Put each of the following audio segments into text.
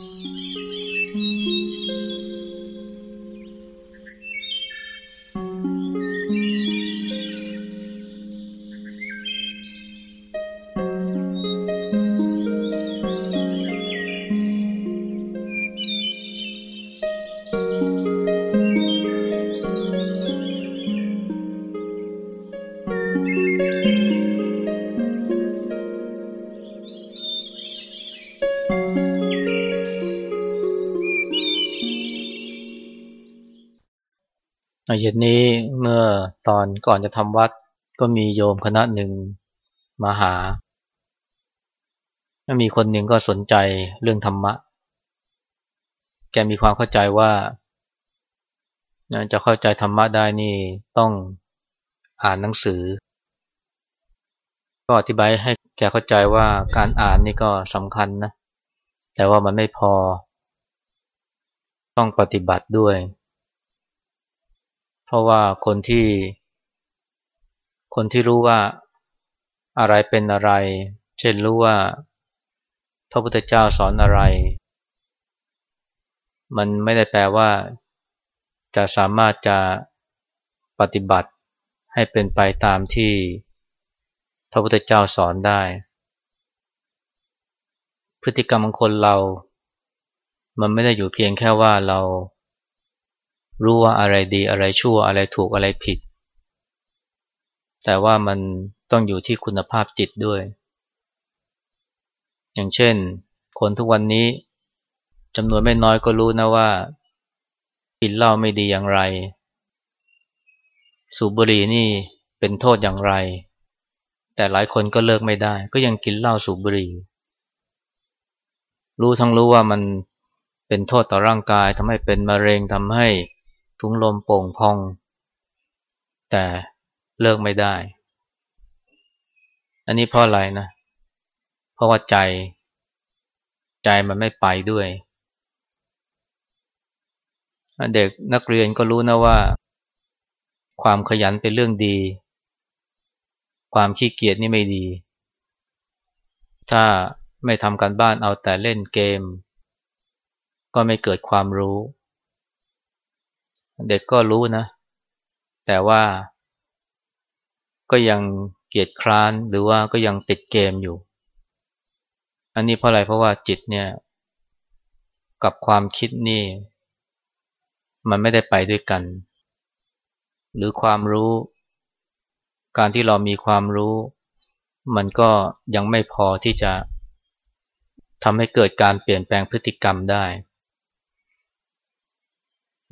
Mm-hmm. เย็นนี้เมื่อตอนก่อนจะทำวัดก็มีโยมคณะหนึ่งมาหาแล้วมีคนหนึ่งก็สนใจเรื่องธรรมะ แกมีความเข้าใจว่าจะเข้าใจธรรมะได้นี่ต้องอ่านหนังสือ ก็อธิบายให้แกเข้าใจว่าการอ่านนี่ก็สำคัญนะ แต่ว่ามันไม่พอ ต้องปฏิบัติด้วย เพราะว่าคนที่ คนที่รู้ว่าอะไรเป็นอะไร เช่นรู้ว่า พระพุทธเจ้าสอนอะไร มันไม่ได้แปลว่า จะสามารถจะปฏิบัติให้เป็นไปตามที่พระพุทธเจ้าสอนได้ พฤติกรรมของคนเรา มันไม่ได้อยู่เพียงแค่ว่าเรา รู้ว่าอะไรดีอะไรชั่วอะไรถูกอะไรผิด แต่ว่ามันต้องอยู่ที่คุณภาพจิตด้วย อย่างเช่น คนทุกวันนี้จำนวนไม่น้อยก็รู้นะว่ากินเหล้าไม่ดีอย่างไร สูบบุหรี่นี่เป็นโทษอย่างไร แต่หลายคนก็เลิกไม่ได้ ก็ยังกินเหล้าสูบบุหรี่ รู้ทั้งรู้ว่ามันเป็นโทษต่อร่างกายทำให้เป็นมะเร็งทำให้ ถุงลมโป่งพอง แต่เลิกไม่ได้ อันนี้เพราะอะไรนะ เพราะว่าใจ ใจมันไม่ไปด้วย เด็กนักเรียนก็รู้นะว่า ความขยันเป็นเรื่องดี ความขี้เกียจนี่ไม่ดี ถ้าไม่ทำการบ้านเอาแต่เล่นเกม ก็ไม่เกิดความรู้ เด็กก็รู้นะ แต่ว่าก็ยังเกียจคร้านหรือว่าก็ยังติดเกมอยู่ อันนี้เพราะอะไรเพราะว่าจิตเนี่ย กับความคิดนี่ มันไม่ได้ไปด้วยกัน หรือความรู้ การที่เรามีความรู้ มันก็ยังไม่พอที่จะทำให้เกิดการเปลี่ยนแปลงพฤติกรรมได้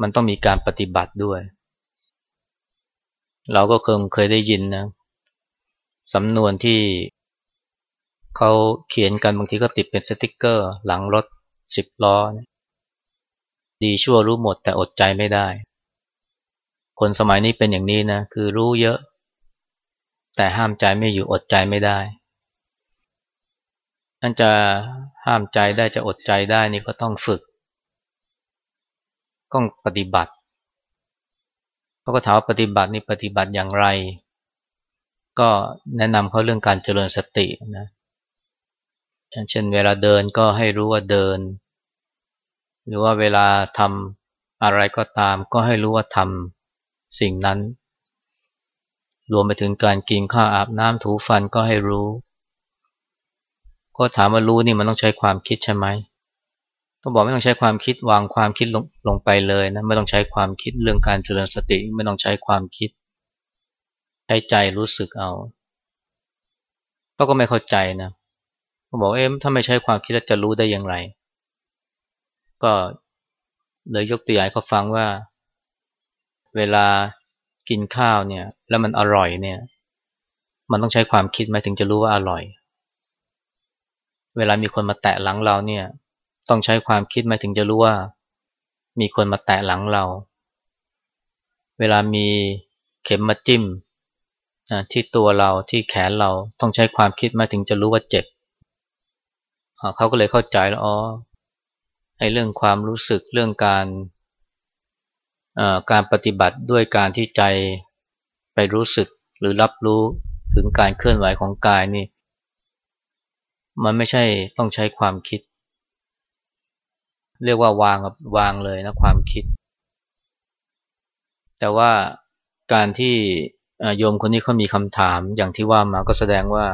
มันต้องมีการปฏิบัติด้วย เราก็เคยเคยได้ยินนะสำนวนที่เขาเขียนกันบางทีก็ติดเป็นสติกเกอร์ หลังรถสิบล้อ ดีชั่วรู้หมดแต่อดใจไม่ได้ คนสมัยนี้เป็นอย่างนี้นะ คือรู้เยอะ แต่ห้ามใจไม่อยู่อดใจไม่ได้นั่นจะห้ามใจได้จะอดใจได้นี่ก็ต้องฝึก ต้องปฏิบัติเขาก็ถามว่าปฏิบัตินี่ปฏิบัติอย่างไร ก็แนะนำเขาเรื่องการเจริญสตินะอย่างเช่นเวลาเดินก็ให้รู้ว่าเดิน หรือว่าเวลาทำอะไรก็ตาม ก็ให้รู้ว่าทำสิ่งนั้น รวมไปถึงการกินข้าวอาบน้ำถูฟันก็ให้รู้ ก็ถามว่ารู้นี่มันต้องใช้ความคิดใช่ไหม ต้องบอกไม่ต้องใช้ความคิดวางความคิดลงลงไปเลยนะไม่ต้องใช้ความคิดเรื่องการเจริญสติ ไม่ต้องใช้ความคิด ใช้ใจรู้สึกเอาเขาก็ไม่เข้าใจนะเขาบอกเอ๊ะถ้าไม่ใช้ความคิดแล้วจะรู้ได้อย่างไร ก็เลยยกตัวอย่างเขาฟังว่า เวลากินข้าวเนี่ย แล้วมันอร่อยเนี่ย มันต้องใช้ความคิดไหมถึงจะรู้ว่าอร่อย เวลามีคนมาแตะหลังเราเนี่ย ต้องใช้ความคิดมาถึงจะรู้ว่า มีคนมาแตะหลังเรา เวลามีเข็มมาจิ้มที่ตัวเราที่แขนเราต้องใช้ความคิดมาถึงจะรู้ว่าเจ็บเขาก็เลยเข้าใจแล้วอ๋อให้เรื่องความรู้สึกเรื่องการการปฏิบัติด้วยการที่ใจไปรู้สึกหรือรับรู้ถึงการเคลื่อนไหวของกายนี่ มันไม่ใช่ต้องใช้ความคิด เรียกว่าวางวางเลยนะความคิด แต่ว่าการที่โยมคนนี้เขามีคำถามอย่างที่ว่ามาก็แสดงว่า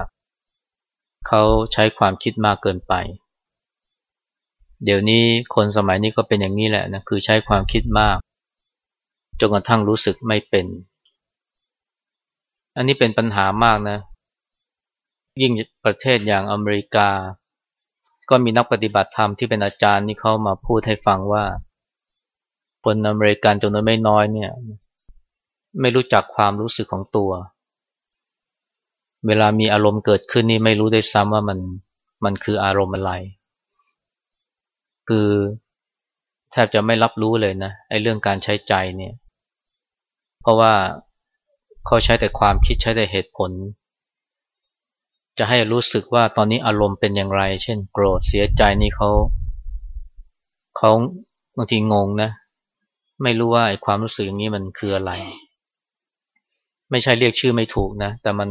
เขาใช้ความคิดมากเกินไป เดี๋ยวนี้คนสมัยนี้ก็เป็นอย่างนี้แหละนะคือใช้ความคิดมากจนกระทั่งรู้สึกไม่เป็น อันนี้เป็นปัญหามากนะ ยิ่งประเทศอย่างอเมริกา ก็มีนักปฏิบัติธรรมที่เป็นอาจารย์นี่เขามาพูดให้ฟังว่าคนอเมริกันจำนวนไม่น้อยเนี่ย ไม่รู้จักความรู้สึกของตัว เวลามีอารมณ์เกิดขึ้นนี่ไม่รู้ได้ซ้ำว่ามันมันคืออารมณ์อะไร คือแทบจะไม่รับรู้เลยนะไอ้เรื่องการใช้ใจเนี่ย เพราะว่าเขาใช้แต่ความคิดใช้แต่เหตุผล จะให้รู้สึกว่าตอนนี้อารมณ์เป็นอย่างไร เช่น โกรธเสียใจนี่เขาเขาบางทีงงนะ ไม่รู้ว่าไอ้ความรู้สึกอย่างนี้มันคืออะไร ไม่ใช่เรียกชื่อไม่ถูกนะ แต่มัน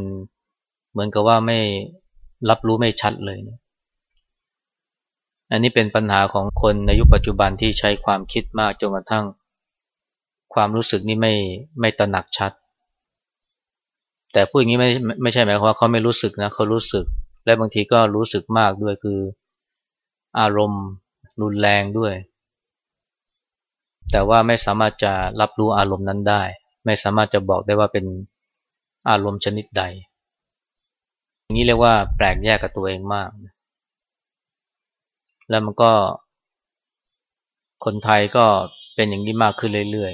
เหมือนกับว่าไม่รับรู้ไม่ชัดเลยนะอันนี้เป็นปัญหาของคนในยุคปัจจุบันที่ใช้ความคิดมากจนกระทั่ง ความรู้สึกนี่ไม่ไม่ตระหนักชัด แต่พูดอย่างนี้ไม่ไม่ใช่หมายความว่าเขาไม่รู้สึกนะเขารู้สึก และบางทีก็รู้สึกมากด้วยคืออารมณ์รุนแรงด้วย แต่ว่าไม่สามารถจะรับรู้อารมณ์นั้นได้ ไม่สามารถจะบอกได้ว่าเป็นอารมณ์ชนิดใด อย่างนี้เรียกว่าแปลกแยกกับตัวเองมาก แล้วมันก็ คนไทยก็เป็นอย่างนี้มากขึ้นเรื่อย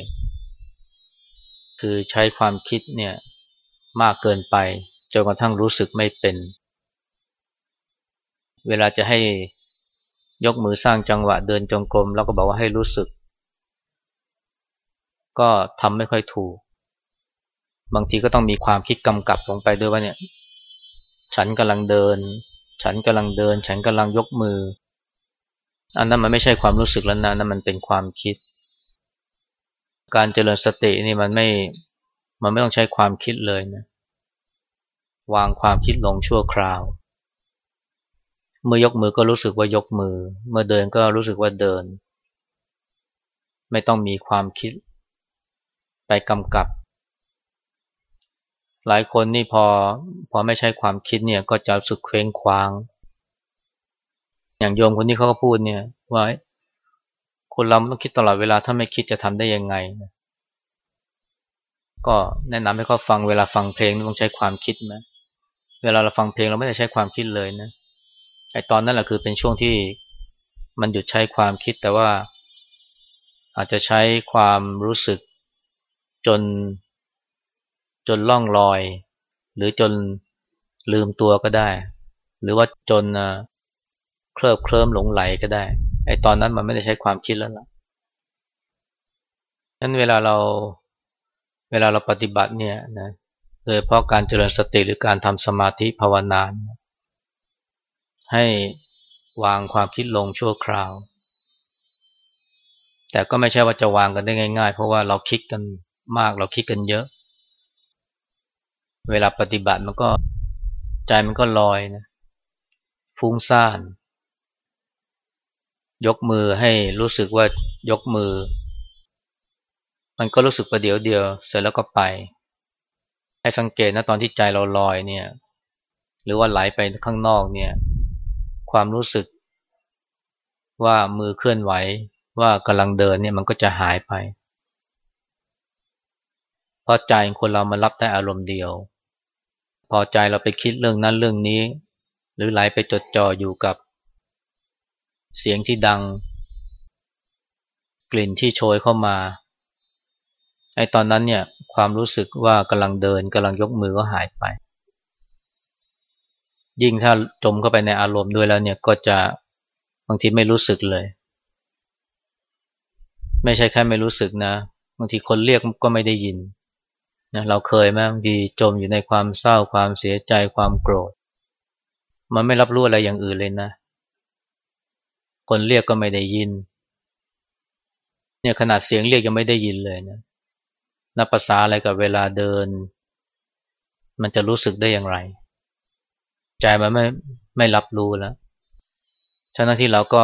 ๆ คือใช้ความคิดเนี่ย มากเกินไปจนกระทั่งรู้สึกไม่เป็น เวลาจะให้ยกมือสร้างจังหวะเดินจงกรมเราก็บอกว่าให้รู้สึก ก็ทำไม่ค่อยถูก บางทีก็ต้องมีความคิดกำกับลงไปด้วยว่าเนี่ย ฉันกำลังเดิน ฉันกำลังเดิน ฉันกำลังยกมือ อันนั้นมันไม่ใช่ความรู้สึกแล้วนะนั่นมันเป็นความคิด การเจริญสตินี่มันไม่ มันไม่ต้องใช้ความคิดเลยนะ วางความคิดลงชั่วคราว เมื่อยกมือก็รู้สึกว่ายกมือ เมื่อเดินก็รู้สึกว่าเดิน ไม่ต้องมีความคิด ไปกำกับ หลายคนนี่พอพอไม่ใช้ความคิดเนี่ยก็จะรู้สึกเคว้งคว้าง อย่างโยมคนนี้เขาก็พูดเนี่ยว่าคนเราต้องคิดตลอดเวลาถ้าไม่คิดจะทำได้ยังไงนะ ก็แนะนำให้เขาฟังเวลาฟังเพลงต้องใช้ความคิดไหมเวลาเราฟังเพลงเราไม่ได้ใช้ความคิดเลยนะไอตอนนั้นแหละคือเป็นช่วงที่มันหยุดใช้ความคิดแต่ว่า อาจจะใช้ความรู้สึกจน จนล่องลอย หรือจนลืมตัวก็ได้ หรือว่าจนเคลิบเคลิ้มหลงไหลก็ได้ไอตอนนั้นมันไม่ได้ใช้ความคิดแล้วล่ะนั้นเวลาเรา เวลาเราปฏิบัติเนี่ยนะโดยเพราะการเจริญสติหรือการทำสมาธิภาวนาให้วางความคิดลงชั่วคราว แต่ก็ไม่ใช่ว่าจะวางกันได้ง่าย ๆ เพราะว่าเราคิดกันมากเราคิดกันเยอะ เวลาปฏิบัติมันก็ใจมันก็ลอยนะฟุ้งซ่าน ยกมือให้รู้สึกว่ายกมือ มันก็รู้สึกประเดี๋ยวเดียว เสร็จแล้วก็ไป ให้สังเกตนะตอนที่ใจเราลอยเนี่ย หรือว่าไหลไปข้างนอกเนี่ย ความรู้สึกว่ามือเคลื่อนไหวว่ากำลังเดินเนี่ยมันก็จะหายไป เพราะใจคนเรามันรับได้อารมณ์เดียว พอใจเราไปคิดเรื่องนั้นเรื่องนี้ หรือไหลไปจดจ่ออยู่กับ เสียงที่ดัง กลิ่นที่โชยเข้ามา ไอ้ตอนนั้นเนี่ยความรู้สึกว่ากำลังเดินกำลังยกมือก็หายไป ยิ่งถ้าจมเข้าไปในอารมณ์ด้วยแล้วเนี่ยก็จะบางทีไม่รู้สึกเลย ไม่ใช่แค่ไม่รู้สึกนะ บางทีคนเรียกก็ไม่ได้ยินนะเราเคยไหมบางทีจมอยู่ในความเศร้าความเสียใจความโกรธ มันไม่รับรู้อะไรอย่างอื่นเลยนะ คนเรียกก็ไม่ได้ยินเนี่ยขนาดเสียงเรียกยังไม่ได้ยินเลยนะ นับภาษาอะไรกับเวลาเดิน มันจะรู้สึกได้อย่างไร ใจมันไม่ไม่รับรู้แล้วฉะนั้นที่เราก็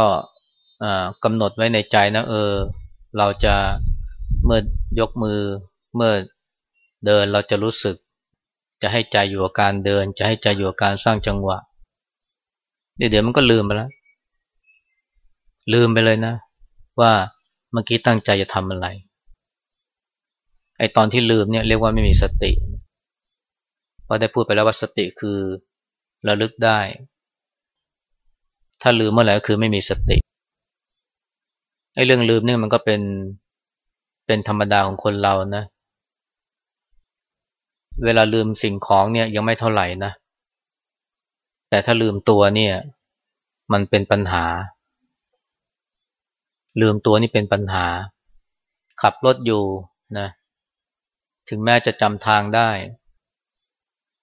กำหนดไว้ในใจนะเออ เราจะเมื่อยกมือเมื่อเดินเราจะรู้สึก จะให้ใจอยู่กับการเดิน จะให้ใจอยู่กับการสร้างจังหวะเดี๋ยวมันก็ลืมไปแล้ว ลืมไปเลยนะ ว่าเมื่อกี้ตั้งใจจะทำอะไร ไอตอนที่ลืมเนี่ยเรียกว่าไม่มีสติเพราะได้พูดไปแล้วว่าสติคือระลึกได้ ถ้าลืมเมื่อไหร่ก็คือไม่มีสติไอ้เรื่องลืมเนี่ยมันก็เป็นเป็นธรรมดาของคนเรานะ เวลาลืมสิ่งของเนี่ยยังไม่เท่าไหร่นะ แต่ถ้าลืมตัวเนี่ย มันเป็นปัญหา ลืมตัวนี่เป็นปัญหา ขับรถอยู่นะ ถึงแม้จะจำทางได้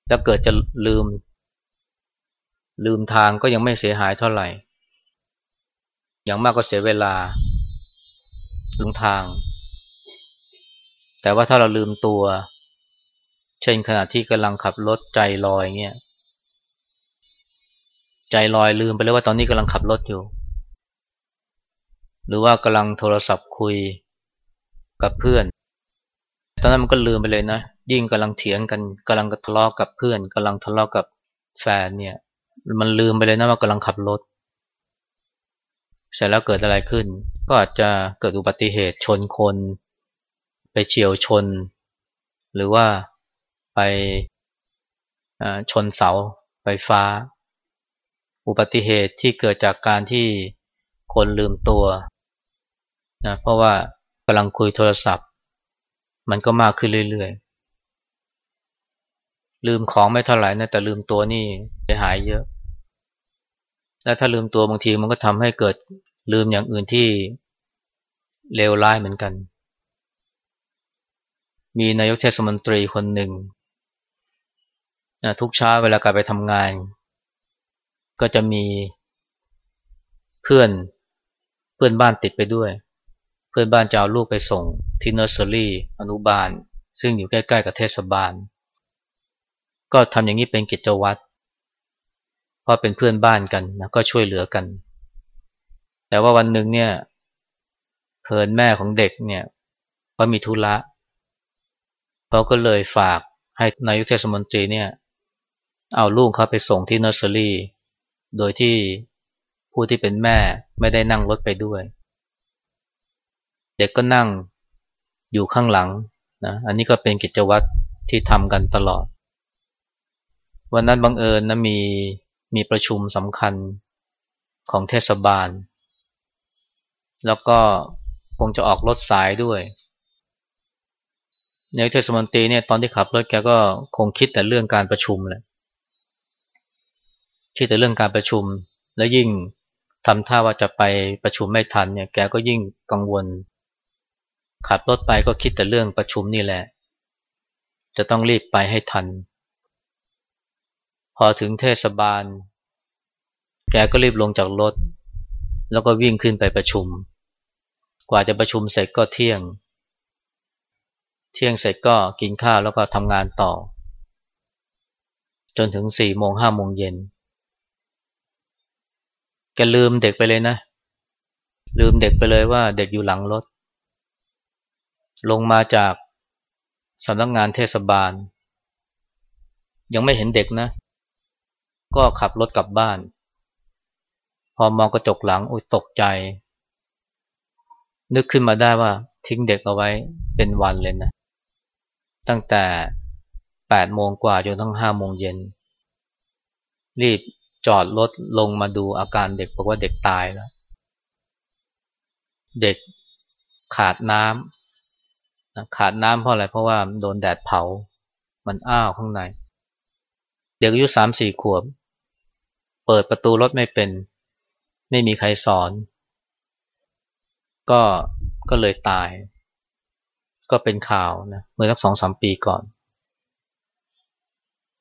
แล้วเกิดจะลืม ลืมทางก็ยังไม่เสียหายเท่าไหร่ อย่างมากก็เสียเวลาลืมทาง แต่ว่าถ้าเราลืมตัว เช่นขณะที่กำลังขับรถใจลอยเงี้ย ใจลอยลืมไปเลยว่าตอนนี้กำลังขับรถอยู่ หรือว่ากำลังโทรศัพท์คุยกับเพื่อน ตอนนั้นมันก็ลืมไปเลยนะ ยิ่งกำลังเถียงกันกำลังทะเลาะกับเพื่อนกำลังทะเลาะกับแฟนเนี่ย มันลืมไปเลยนะว่ากำลังขับรถ เสร็จแล้วเกิดอะไรขึ้น ก็อาจจะเกิดอุบัติเหตุชนคน ไปเฉียวชน หรือว่าไปชนเสาไฟฟ้า อุบัติเหตุที่เกิดจากการที่คนลืมตัวนะเพราะว่ากำลังคุยโทรศัพท์ มันก็มากขึ้นเรื่อยๆ ลืมของไม่เท่าไหร่นะแต่ลืมตัวนี่จะหายเยอะ และถ้าลืมตัวบางทีมันก็ทำให้เกิดลืมอย่างอื่นที่เลวร้ายเหมือนกัน มีนายกเทศมนตรีคนหนึ่งทุกเช้าเวลากลับไปทำงาน ก็จะมีเพื่อนเพื่อนบ้านติดไปด้วย เพื่อนบ้านจะเอาลูกไปส่งที่เนอร์เซอรี่อนุบาล ซึ่งอยู่ใกล้ๆกับเทศบาล ก็ทำอย่างนี้เป็นกิจวัตรเพราะเป็นเพื่อนบ้านกันนะก็ช่วยเหลือกัน แต่ว่าวันหนึ่งเนี่ยเพลินแม่ของเด็กเนี่ยเขามีธุระเขาก็เลยฝากให้นายกเทศมนตรีเนี่ยเอาลูกเขาไปส่งที่เนอร์เซอรี่ โดยที่ผู้ที่เป็นแม่ไม่ได้นั่งรถไปด้วย ด็กก็นั่งอยู่ข้างหลังนะอันนี้ก็เป็นกิจวัตรที่ทำกันตลอด วันนั้นบังเอิญนะมีมีประชุมสำคัญของเทศบาล แล้วก็คงจะออกรถสายด้วยในเทศมนตรีเนี่ยตอนที่ขับรถแกก็คงคิดแต่เรื่องการประชุมแหละคิดแต่เรื่องการประชุม แล้วยิ่งทำท่าว่าจะไปประชุมไม่ทันเนี่ย แกก็ยิ่งกังวล ขับรถไปก็คิดแต่เรื่องประชุมนี่แหละ จะต้องรีบไปให้ทัน พอถึงเทศบาล แกก็รีบลงจากรถ แล้วก็วิ่งขึ้นไปประชุม กว่าจะประชุมเสร็จก็เที่ยง เที่ยงเสร็จก็กินข้าวแล้วก็ทำงานต่อ จนถึงสี่โมงห้าโมงเย็น แกลืมเด็กไปเลยนะ ลืมเด็กไปเลยว่าเด็กอยู่หลังรถ ลงมาจากสำนักงงานเทศบาล ยังไม่เห็นเด็กนะ ก็ขับรถกลับบ้าน พอมองกระจกหลังโอุยตกใจ นึกขึ้นมาได้ว่าทิ้งเด็กเอาไว้เป็นวันเลยนะ ตั้งแต่แปดโมงกว่าจนทั้งห้าโมงเย็น รีบจอดรถลงมาดูอาการเด็กบอกว่าเด็กตายแล้ว เด็กขาดน้ำ ขาดน้ำเพราะอะไร เพราะว่าโดนแดดเผา มันอ้าวข้างใน เด็กอายุสามสี่ขวบ เปิดประตูรถไม่เป็น ไม่มีใครสอน ก็ก็เลยตาย ก็เป็นข่าวนะเมื่อสักสองสามปีก่อน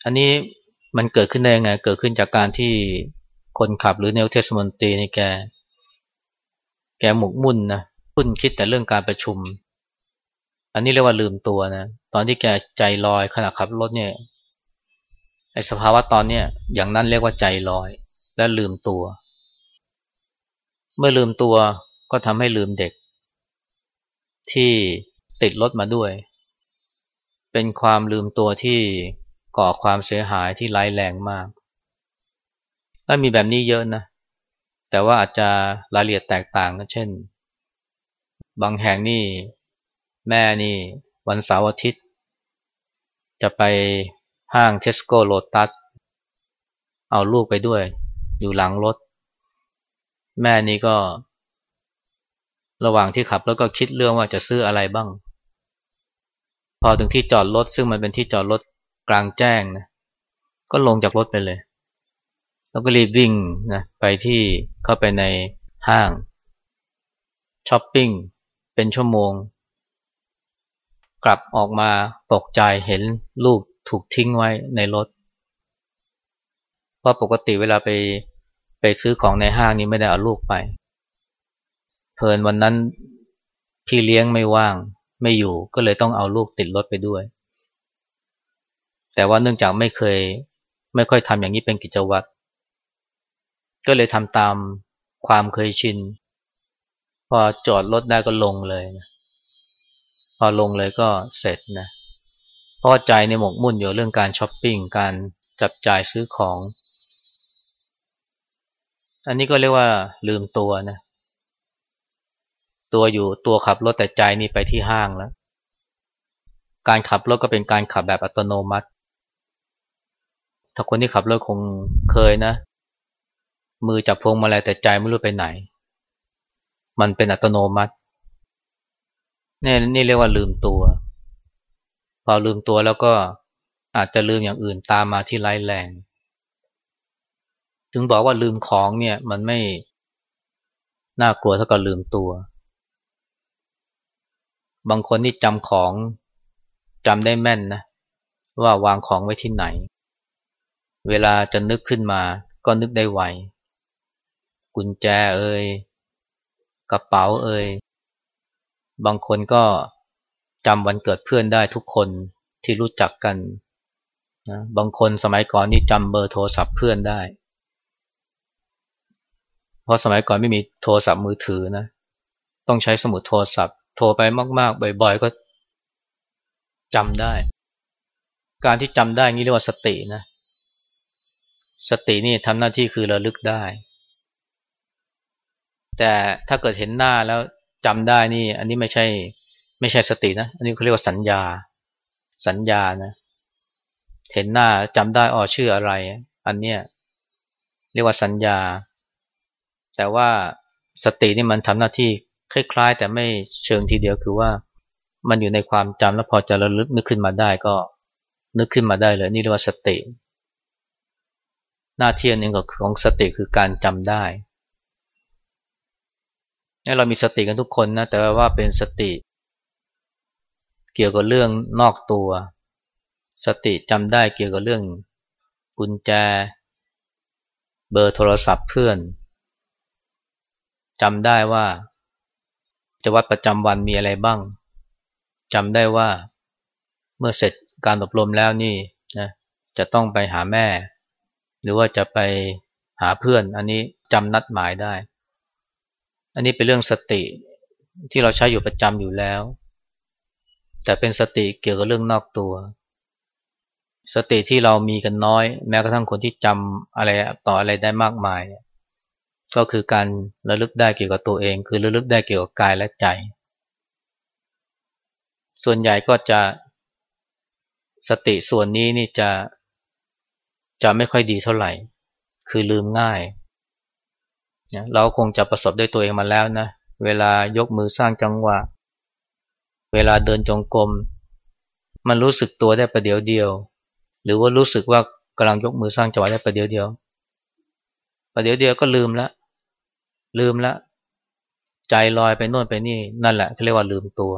อันนี้มันเกิดขึ้นได้ยังไง เกิดขึ้นจากการที่คนขับหรือเนวเทศมนตรีนี่แก แกหมกมุ่นนะพุ่นคิดแต่เรื่องการประชุม อันนี้เรียกว่าลืมตัวนะ ตอนที่แกใจลอยขณะขับรถเนี่ยไอ้สภาวะตอนเนี้ยอย่างนั้นเรียกว่าใจลอย และลืมตัวเเมื่อลืมตัวก็ทำให้ลืมเด็ก ที่ติดรถมาด้วย เป็นความลืมตัวที่ก่อความเสียหายที่ร้ายแรงมากถ้ามีแบบนี้เยอะนะ แต่ว่าอาจจะรายละเอียดแตกต่างกันเช่น บางแห่งนี่ แม่นี่วันเสาร์อาทิตย์ จะไปห้างเทสโก้โลตัส เอาลูกไปด้วย อยู่หลังรถ แม่นี่ก็ ระหว่างที่ขับแล้วก็คิดเรื่องว่าจะซื้ออะไรบ้าง พอถึงที่จอดรถซึ่งมันเป็นที่จอดรถกลางแจ้งนะก็ลงจากรถไปเลย แล้วก็รีบวิ่งนะไปที่เข้าไปในห้างช้อปปิ้งเป็นชั่วโมง กลับออกมาตกใจเห็นลูกถูกทิ้งไว้ในรถ เพราะปกติเวลาไปไปซื้อของในห้างนี้ไม่ได้เอาลูกไป เพลินวันนั้นพี่เลี้ยงไม่ว่างไม่อยู่ก็เลยต้องเอาลูกติดรถไปด้วย แต่ว่าเนื่องจากไม่เคยไม่ค่อยทำอย่างนี้เป็นกิจวัตร ก็เลยทำตามความเคยชิน พอจอดรถได้ก็ลงเลยนะ พอลงเลยก็เสร็จนะเพราะใจในหมกมุ่นอยู่เรื่องการช้อปปิ้งการจับจ่ายซื้อของ อันนี้ก็เรียกว่าลืมตัวนะ ตัวอยู่ตัวขับรถแต่ใจนี่ไปที่ห้างแล้ว การขับรถก็เป็นการขับแบบอัตโนมัติ ถ้าคนที่ขับรถคงเคยนะ มือจับพวงมาลัยแต่ใจไม่รู้ไปไหน มันเป็นอัตโนมัติ นี่นี่เรียกว่าลืมตัว พอลืมตัวแล้วก็อาจจะลืมอย่างอื่นตามมาที่ไร้แรง ถึงบอกว่าลืมของเนี่ย มันไม่น่ากลัวเท่ากับลืมตัว บางคนนี่จำของจำได้แม่นนะว่าวางของไว้ที่ไหน เวลาจะนึกขึ้นมาก็นึกได้ไวกุญแจเอ่ยกระเป๋าเอ่ย บางคนก็จำวันเกิดเพื่อนได้ทุกคนที่รู้จักกันนะบางคนสมัยก่อนนี่จำเบอร์โทรศัพท์เพื่อนได้ เพราะสมัยก่อนไม่มีโทรศัพท์มือถือนะ ต้องใช้สมุดโทรศัพท์ โทรไปมากๆ บ่อยๆ ก็จำได้ การที่จำได้นี่เรียกว่าสตินะ สตินี่ทำหน้าที่คือระลึกได้ แต่ถ้าเกิดเห็นหน้าแล้ว จำได้นี่ อันนี้ไม่ใช่ ไม่ใช่สตินะ อันนี้เขาเรียกว่าสัญญา สัญญานะ เห็นหน้าจำได้อ๋อชื่ออะไร อันเนี้ยเรียกว่าสัญญา แต่ว่าสตินี่มันทำหน้าที่คล้ายๆ แต่ไม่เชิงทีเดียวคือว่ามันอยู่ในความจำแล้วพอจะระลึกนึกขึ้นมาได้ก็ นึกขึ้นมาได้เลย นี่เรียกว่าสติ หน้าที่หนึ่งของสติคือการจำได้ เรามีสติกันทุกคนนะ แต่ว่าเป็นสติ เกี่ยวกับเรื่องนอกตัว สติจำได้เกี่ยวกับเรื่องกุญแจ เบอร์โทรศัพท์เพื่อนจำได้ว่าจะวัดประจำวันมีอะไรบ้างจำได้ว่าเมื่อเสร็จการอบรมแล้วนี่นะจะต้องไปหาแม่ หรือว่าจะไปหาเพื่อน อันนี้จำนัดหมายได้ อันนี้เป็นเรื่องสติที่เราใช้อยู่ประจำอยู่แล้ว แต่เป็นสติเกี่ยวกับเรื่องนอกตัว สติที่เรามีกันน้อย แม้กระทั่งคนที่จำอะไรต่ออะไรได้มากมาย ก็คือการระลึกได้เกี่ยวกับตัวเอง คือระลึกได้เกี่ยวกับกายและใจ ส่วนใหญ่ก็จะสติส่วนนี้นี่จะจะไม่ค่อยดีเท่าไหร่ คือลืมง่าย เราคงจะประสบด้วยตัวเองมาแล้วนะ เวลายกมือสร้างจังหวะ เวลาเดินจงกรม มันรู้สึกตัวได้ประเดี๋ยวเดียว หรือว่ารู้สึกว่ากำลังยกมือสร้างจังหวะได้ประเดี๋ยวเดียว ประเดี๋ยวเดียวก็ลืมละ ลืมละ ใจลอยไปโน่นไปนี่ นั่นแหละเขาเรียกว่าลืมตัว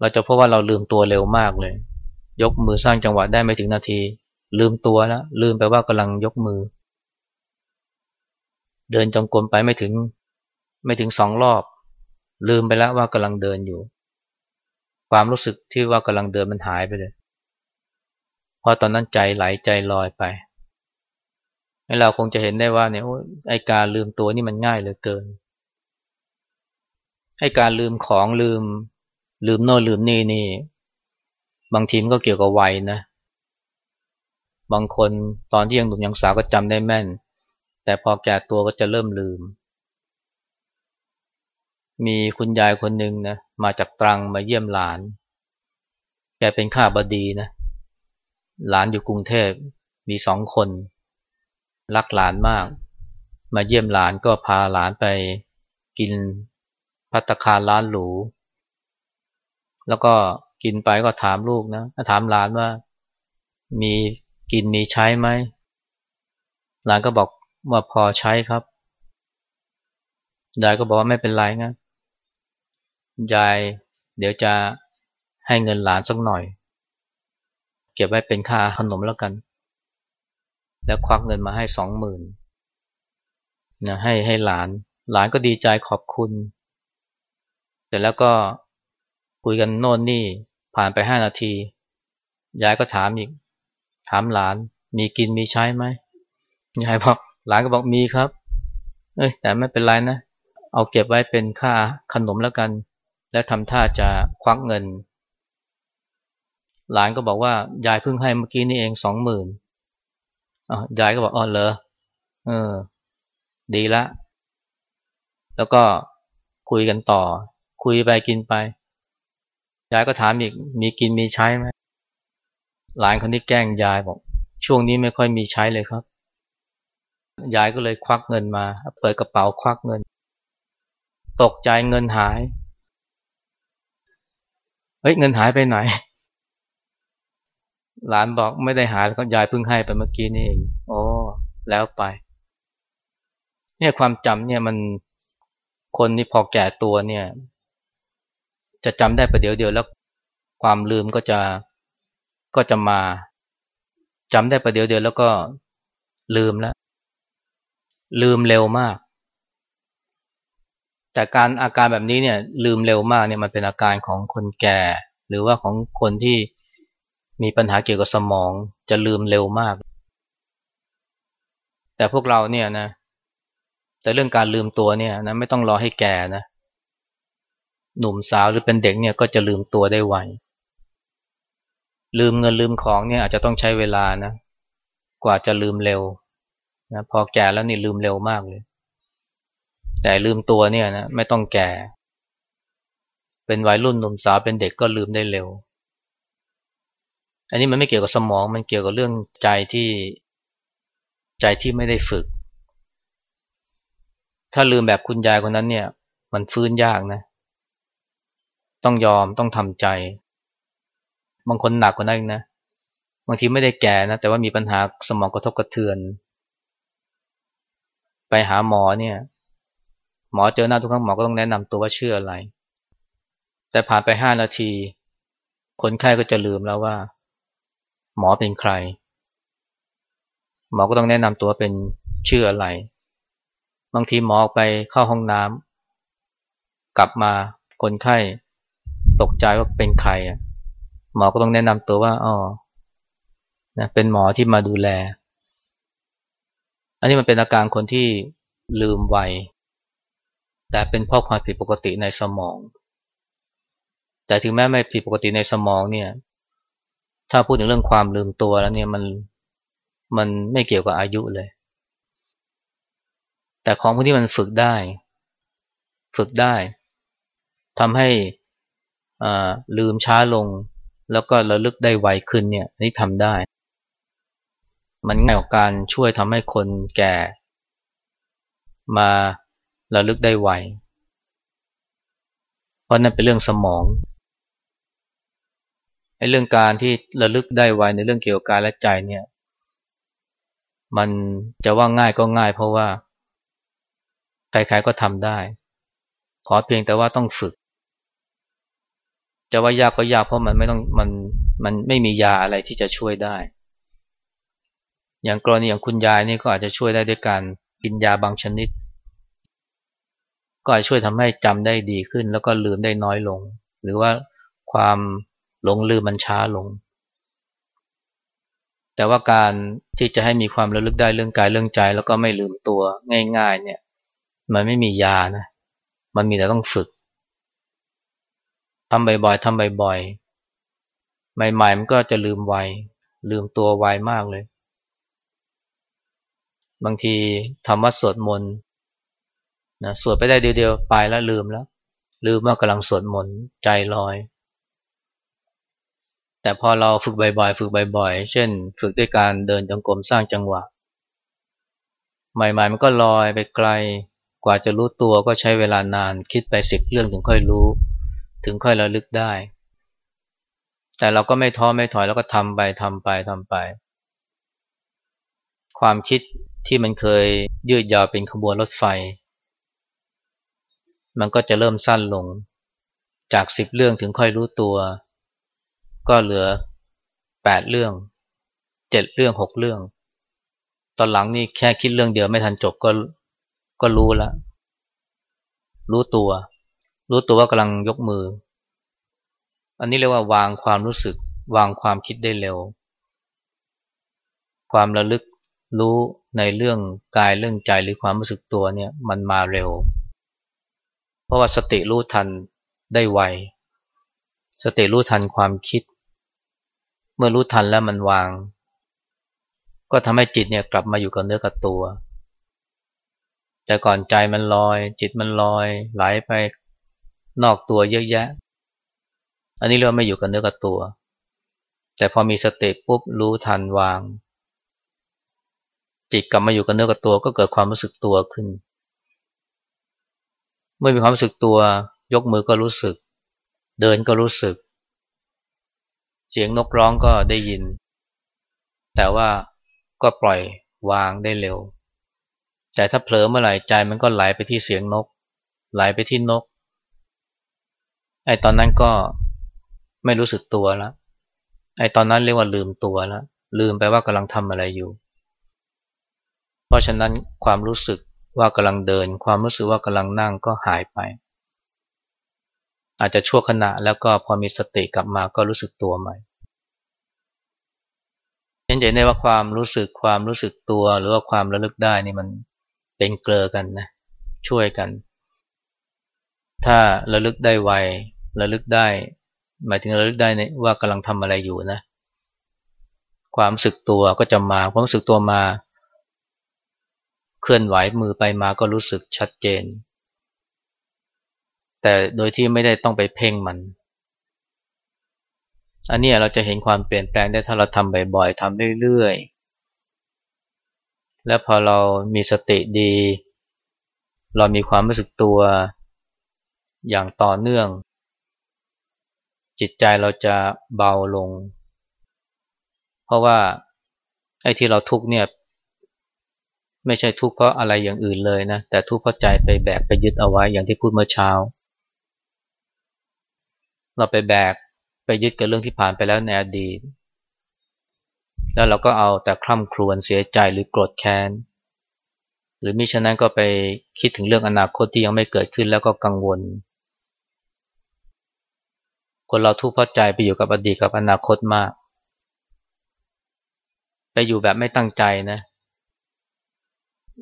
เราจะพบว่าเราลืมตัวเร็วมากเลย ยกมือสร้างจังหวะได้ไม่ถึงนาที ลืมตัวแล้วลืมไปว่ากำลังยกมือ เดินจงกรมไปไม่ถึงไม่ถึงสองรอบ ลืมไปแล้วว่ากำลังเดินอยู่ ความรู้สึกที่ว่ากำลังเดินมันหายไปเลยเพราะตอนนั้นใจไหลใจลอยไปเราคงจะเห็นได้ว่าเนี่ยไอการลืมตัวนี่มันง่ายเหลือเกินไอการลืมของลืม ลืมโน่นลืมนี่นี่ บางทีมันก็เกี่ยวกับวัยนะ บางคนตอนที่ยังหนุ่มยังสาวก็จำได้แม่น แต่พอแก่ตัวก็จะเริ่มลืม มีคุณยายคนหนึ่งนะมาจากตรังมาเยี่ยมหลาน แกเป็นข้าบดีนะ หลานอยู่กรุงเทพมีสองคน รักหลานมาก มาเยี่ยมหลานก็พาหลานไปกินพัตคารร้านหรู แล้วก็กินไปก็ถามลูกนะถามหลานว่ามีกินมีใช้ไหมหลานก็บอก ว่าพอใช้ครับ ยายก็บอกว่าไม่เป็นไรนะยายเดี๋ยวจะให้เงินหลานสักหน่อย เก็บไว้เป็นค่าขนมแล้วกัน แล้วควักเงินมาให้สองหมื่นนะให้ให้หลาน หลานก็ดีใจขอบคุณ เสร็จแล้วก็คุยกันโน่นนี่ผ่านไปห้านาที ยายก็ถามอีก ถามหลานมีกินมีใช้ไหมยายบอก หลานก็บอกมีครับ เอ้ยแต่ไม่เป็นไรนะ เอาเก็บไว้เป็นค่าขนมแล้วกัน แล้วทำท่าจะควักเงิน หลานก็บอกว่ายายเพิ่งให้เมื่อกี้นี่เองสองหมื่นยายก็บอกอ๋อเหรอเออ ดีละ แล้วก็คุยกันต่อ คุยไปกินไป ยายก็ถามอีก มีกินมีใช้ไหมหลานคนนี้แกล้งยายบอก ช่วงนี้ไม่ค่อยมีใช้เลยครับ ยายก็เลยควักเงินมา เปิดกระเป๋าควักเงิน ตกใจเงินหาย เฮ้ยเงินหายไปไหน หลานบอกไม่ได้หายแล้วก็ยายเพิ่งให้ไปเมื่อกี้นี่เองโอ้แล้วไป เนี่ยความจำเนี่ยมันคนที่พอแก่ตัวเนี่ย จะจำได้ประเดี๋ยวเดียวแล้ว ความลืมก็จะก็จะมาจำได้ประเดี๋ยวเดียวแล้วก็ลืมแล้ว ลืมเร็วมาก แต่การอาการแบบนี้เนี่ยลืมเร็วมากเนี่ยมันเป็นอาการของคนแก่ หรือว่าของคนที่มีปัญหาเกี่ยวกับสมองจะลืมเร็วมาก แต่พวกเราเนี่ยนะ แต่เรื่องการลืมตัวเนี่ยนะไม่ต้องรอให้แก่นะ หนุ่มสาวหรือเป็นเด็กเนี่ยก็จะลืมตัวได้ไว ลืมเงินลืมของเนี่ยอาจจะต้องใช้เวลานะ กว่าจะลืมเร็ว นะพอแก่แล้วนี่ลืมเร็วมากเลย แต่ลืมตัวเนี่ยนะไม่ต้องแก่ เป็นวัยรุ่นหนุ่มสาวเป็นเด็กก็ลืมได้เร็ว อันนี้มันไม่เกี่ยวกับสมองมันเกี่ยวกับเรื่องใจที่ใจที่ไม่ได้ฝึก ถ้าลืมแบบคุณยายคนนั้นเนี่ย มันฟื้นยากนะ ต้องยอมต้องทำใจ บางคนหนักกว่านั้นนะบางทีไม่ได้แก่นะแต่ว่ามีปัญหาสมองกระทบกระเทือน ไปหาหมอเนี่ย หมอเจอหน้าทุกครั้งหมอก็ต้องแนะนำตัวว่าชื่ออะไร แต่ผ่านไปห้านาที คนไข้ก็จะลืมแล้วว่า หมอเป็นใคร หมอก็ต้องแนะนำตัวเป็นชื่ออะไร บางทีหมอไปเข้าห้องน้ำกลับมาคนไข้ตกใจว่าเป็นใครหมอก็ต้องแนะนำตัวว่าอ๋อนะเป็นหมอที่มาดูแล นนี้มันเป็นอาการคนที่ลืมไวแต่เป็นเพราะความผิดปกติในสมอง แต่ถึงแม้ไม่ผิดปกติในสมองเนี่ย ถ้าพูดถึงเรื่องความลืมตัวแล้วเนี่ยมันมันไม่เกี่ยวกับอายุเลย แต่ของพวกนี้มันฝึกได้ ฝึกได้ทำให้ลืมช้าลง แล้วก็ระลึกได้ไวขึ้นเนี่ยนี่ทำได้ มันง่ายกว่าการช่วยทำให้คนแก่ มาระลึกได้ไว เพราะนั่นเป็นเรื่องสมองไอ้เรื่องการที่ระลึกได้ไวในเรื่องเกี่ยวกับกายและใจเนี่ย มันจะว่าง่ายก็ง่าย เพราะว่าใครๆก็ทำได้ ขอเพียงแต่ว่าต้องฝึก จะว่ายากก็ยากเพราะมันไม่ต้องมันมันไม่มียาอะไรที่จะช่วยได้ อย่างกรณีอย่างคุณยายนี่ก็อาจจะช่วยได้ด้วยการกินยาบางชนิด ก็อาจช่วยทำให้จำได้ดีขึ้น แล้วก็ลืมได้น้อยลง หรือว่าความหลงลืมมันช้าลง แต่ว่าการที่จะให้มีความระลึกได้เรื่องกายเรื่องใจ แล้วก็ไม่ลืมตัวง่าย ๆ เนี่ย มันไม่มียานะ มันมีแต่ต้องฝึกทำบ่อยๆทำบ่อยๆใหม่ๆมันก็จะลืมไวลืมตัวไวมากเลย บางทีทำวัดสวดมนต์นะสวดไปได้เดียวๆไปแล้วลืมแล้ว ลืมว่ากำลังสวดมนต์ใจลอย แต่พอเราฝึกบ่อยๆ ฝึกบ่อยๆ เช่น ฝึกด้วยการเดินจงกรมสร้างจังหวะ ใหม่ๆ มันก็ลอยไปไกล กว่าจะรู้ตัวก็ใช้เวลานาน คิดไปสิบเรื่องถึงค่อยรู้ ถึงค่อยระลึกได้ แต่เราก็ไม่ท้อไม่ถอยแล้วก็ทำไปทำไปทำไป ความคิด ที่มันเคยยืดยาวเป็นขบวนรถไฟ มันก็จะเริ่มสั้นลง จากสิบเรื่องถึงค่อยรู้ตัว ก็เหลือแปดเรื่องเจ็ดเรื่องหกเรื่อง ตอนหลังนี่แค่คิดเรื่องเดียวไม่ทันจบก็ก็รู้ละ รู้ตัว รู้ตัวว่ากำลังยกมือ อันนี้เรียกว่าวางความรู้สึก วางความคิดได้เร็ว ความระลึกรู้ ในเรื่องกายเรื่องใจหรือความรู้สึกตัวเนี่ยมันมาเร็ว เพราะว่าสติรู้ทันได้ไว สติรู้ทันความคิด เมื่อรู้ทันแล้วมันวาง ก็ทำให้จิตเนี่ยกลับมาอยู่กับเนื้อกับตัว แต่ก่อนใจมันลอย จิตมันลอย ไหลไปนอกตัวเยอะแยะ อันนี้เรียกว่าไม่อยู่กับเนื้อกับตัว แต่พอมีสติปุ๊บรู้ทันวาง จิตกลับมาอยู่กับเนื้อกับตัวก็เกิดความรู้สึกตัวขึ้น เมื่อมีความรู้สึกตัวยกมือก็รู้สึก เดินก็รู้สึก เสียงนกร้องก็ได้ยิน แต่ว่าก็ปล่อยวางได้เร็ว แต่ถ้าเผลอเมื่อไหร่ใจมันก็ไหลไปที่เสียงนก ไหลไปที่นก ไอ้ตอนนั้นก็ไม่รู้สึกตัวแล้วไอ้ตอนนั้นเรียกว่าลืมตัวแล้วลืมไปว่ากำลังทำอะไรอยู่ ราะฉะนั้นความรู้สึกว่ากำลังเดิน ความรู้สึกว่ากำลังนั่งก็หายไป อาจจะชั่วขณะแล้วก็พอมีสติกลับมาก็รู้สึกตัวใหม่เห็นใจได้ว่าความรู้สึกความรู้สึกตัวหรือว่าความระลึกได้นี่มันเป็นเกลือกันนะช่วยกัน ถ้าระลึกได้ไวระลึกได้ หมายถึงระลึกได้ว่ากำลังทำอะไรอยู่นะ ความรู้สึกตัวก็จะมาความรู้สึกตัวมา เคลื่อนไหวมือไปมาก็รู้สึกชัดเจน แต่โดยที่ไม่ได้ต้องไปเพ่งมัน อันนี้เราจะเห็นความเปลี่ยนแปลงได้ถ้าเราทำบ่อยๆทำเรื่อยๆ และพอเรามีสติดี เรามีความรู้สึกตัวอย่างต่อเนื่อง จิตใจเราจะเบาลง เพราะว่าไอ้ที่เราทุกเนี่ย ไม่ใช่ทุกข์เพราะอะไรอย่างอื่นเลยนะ แต่ทุกข์เพราะใจไปแบกไปยึดเอาไว้อย่างที่พูดเมื่อเช้า เราไปแบกไปยึดกับเรื่องที่ผ่านไปแล้วในอดีต แล้วเราก็เอาแต่คร่ำครวญเสียใจหรือโกรธแค้น หรือมิฉะนั้นก็ไปคิดถึงเรื่องอนาคตที่ยังไม่เกิดขึ้นแล้วก็กังวล คนเราทุกข์เพราะใจไปอยู่กับอดีตกับอนาคตมาก ไปอยู่แบบไม่ตั้งใจนะ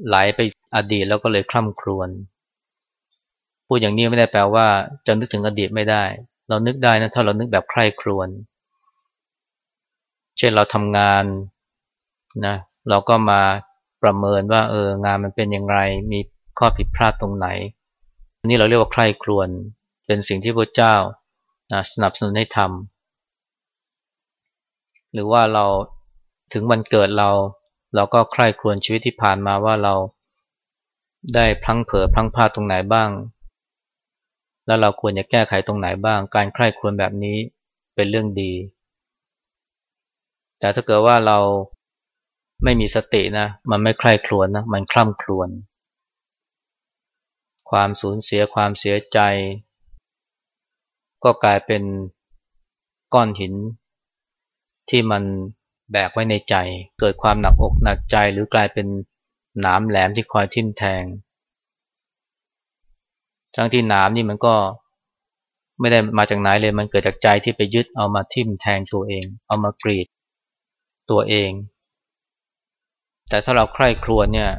ไหลไปอดีตแล้วก็เลยคล่ำครวญพูดอย่างนี้ไม่ได้แปลว่าจะนึกถึงอดีตไม่ได้ เรานึกได้นะถ้าเรานึกแบบใคร่ครวญเช่นเราทำงานนะเราก็มาประเมินว่าเอองานมันเป็นอย่างไร มีข้อผิดพลาดตรงไหนอันนี้เราเรียกว่าใคร่ครวญเป็นสิ่งที่พระเจ้านะสนับสนุนให้ทำหรือว่าเราถึงวันเกิดเรา เราก็ใคร่ครวญชีวิตที่ผ่านมาว่าเราได้พลังเผลอพลังพลาดตรงไหนบ้าง แล้วเราควรจะแก้ไขตรงไหนบ้าง การใคร่ครวญแบบนี้เป็นเรื่องดี แต่ถ้าเกิดว่าเราไม่มีสตินะ มันไม่ใคร่ครวญนะ มันคล่ำครวญความสูญเสียความเสียใจ ก็กลายเป็นก้อนหินที่มัน แบกไว้ในใจ เกิดความหนักอกหนักใจหรือกลายเป็นหนามแหลมที่คอยทิ่มแทง ทั้งที่หนามนี่มันก็ไม่ได้มาจากไหนเลยมันเกิดจากใจที่ไปยึดเอามาทิ่มแทงตัวเอง เอามากรีดตัวเอง แต่ถ้าเราใคร่ครวญเนี่ย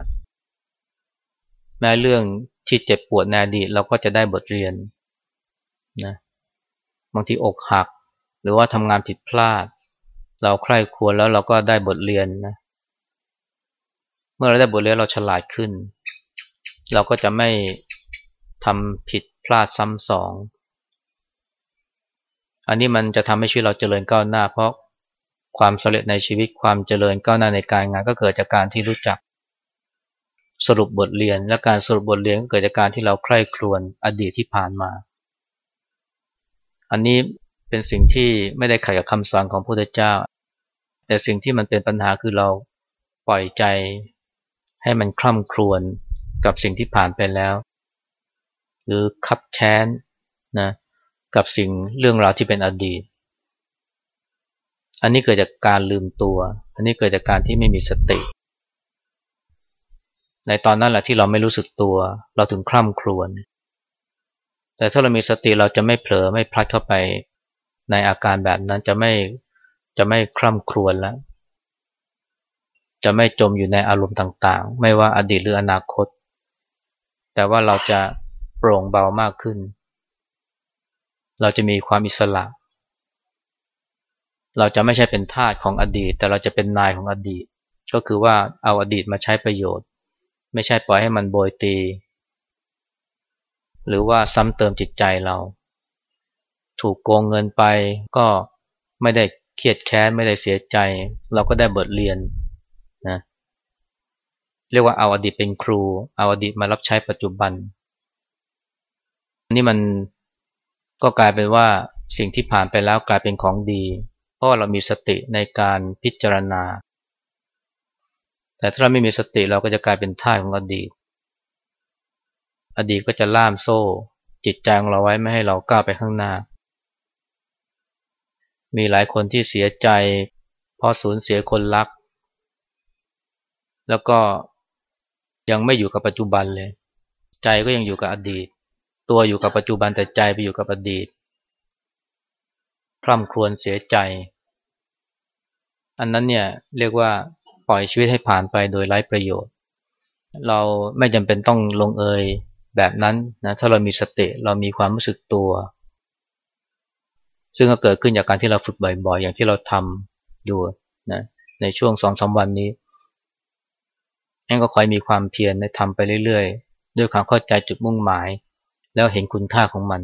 แม้เรื่องที่เจ็บปวดในอดีตเราก็จะได้บทเรียนนะบางทีอกหัก หรือว่าทำงานผิดพลาด เราใคร่ครวญแล้วเราก็ได้บทเรียนนะเมื่อเราได้บทเรียนเราฉลาดขึ้น เราก็จะไม่ทำผิดพลาดซ้ำสอง อันนี้มันจะทำให้ชีวิตเราเจริญก้าวหน้า เพราะความสำเร็จในชีวิตความเจริญก้าวหน้าในการงาน ก็เกิดจากการที่รู้จัก สรุปบทเรียน และการสรุปบทเรียนก็เกิดจากการที่เราใคร่ครวญอดีตที่ผ่านมา อันนี้ เป็นสิ่งที่ไม่ได้ขัดกับคำสอนของพระพุทธเจ้า แต่สิ่งที่มันเป็นปัญหาคือเราปล่อยใจให้มันคล่ำครวญกับสิ่งที่ผ่านไปแล้ว หรือคับแค้นนะกับสิ่งเรื่องราวที่เป็นอดีต อันนี้เกิดจากการลืมตัว อันนี้เกิดจากการที่ไม่มีสติ ในตอนนั้นแหละที่เราไม่รู้สึกตัว เราถึงคล่ำครวญแต่ถ้าเรามีสติเราจะไม่เผลอไม่พลัดเข้าไป ในอาการแบบนั้นจะไม่จะไม่คล่ำครวญแล้ว จะไม่จมอยู่ในอารมณ์ต่างๆ ไม่ว่าอดีตหรืออนาคต แต่ว่าเราจะโปร่งเบามากขึ้น เราจะมีความอิสระ เราจะไม่ใช่เป็นทาสของอดีต แต่เราจะเป็นนายของอดีต ก็คือว่าเอาอดีตมาใช้ประโยชน์ ไม่ใช่ปล่อยให้มันโบยตี หรือว่าซ้ำเติมจิตใจเรา ถูกโกงเงินไปก็ไม่ได้เครียดแค้น ไม่ได้เสียใจ เราก็ได้บทเรียนนะเรียกว่าเอาอดีตเป็นครู เอาอดีตมารับใช้ปัจจุบัน นี่มันก็กลายเป็นว่าสิ่งที่ผ่านไปแล้วกลายเป็นของดี เพราะเรามีสติในการพิจารณา แต่ถ้าเราไม่มีสติเราก็จะกลายเป็นท่าของอดีต อดีตก็จะล่ามโซ่ จิตใจของเราไว้ไม่ให้เราก้าวไปข้างหน้า มีหลายคนที่เสียใจ เพราะสูญเสียคนรัก แล้วก็ยังไม่อยู่กับปัจจุบันเลย ใจก็ยังอยู่กับอดีต ตัวอยู่กับปัจจุบันแต่ใจไปอยู่กับอดีตคร่ำครวญเสียใจ อันนั้นเนี่ยเรียกว่าปล่อยชีวิตให้ผ่านไปโดยไร้ประโยชน์ เราไม่จำเป็นต้องลงเอยแบบนั้นนะถ้าเรามีสติเรามีความรู้สึกตัว ซึ่งก็เกิดขึ้นจากการที่เราฝึกบ่อยๆ อย่างที่เราทำอยู่นะในช่วงสองสาวันนี้นั่นก็คอยมีความเพียรในทำไปเรื่อยๆ ด้วยความเข้าใจจุดมุ่งหมาย แล้วเห็นคุณค่าของมัน